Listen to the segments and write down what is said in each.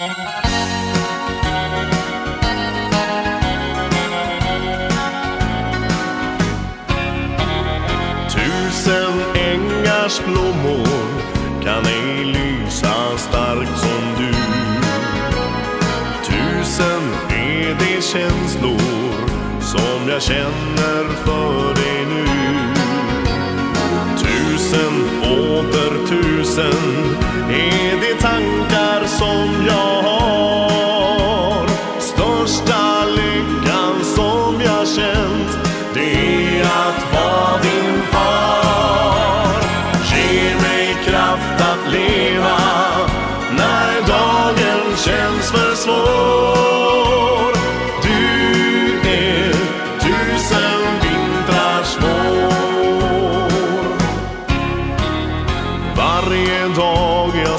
Tusen ängars blommor kan ej lysa starkt som du. Tusen är de känslor som jag känner för dig nu. Tusen åter tusen är de tankar som jag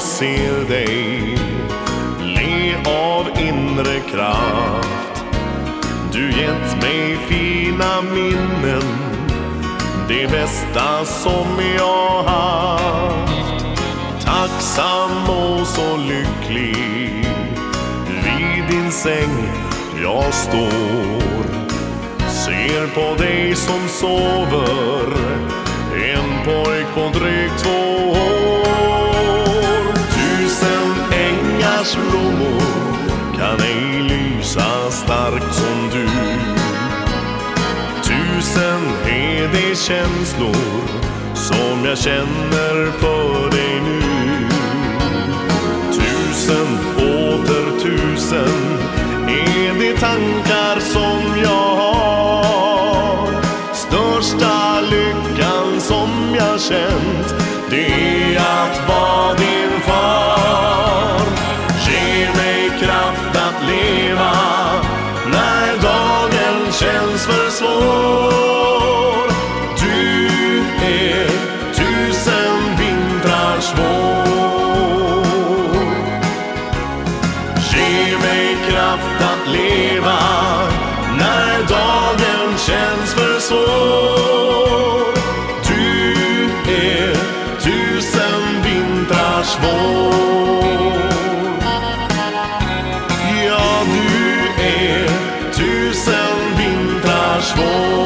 jag ser dig le av inre kraft. Du gett mig fina minnen, det bästa som jag haft. Tacksam och så lycklig vid din säng jag står. Ser på dig som sover, en pojk på drygt två kan ej lysa starkt som du. Tusen är de känslor som jag känner för dig nu. Tusen åter tusen är de tankar som känns för svår. Du är tusen vintrars vår. Ge mig kraft att leva när dagen känns för svår. Du är tusen vintrars vår. swore.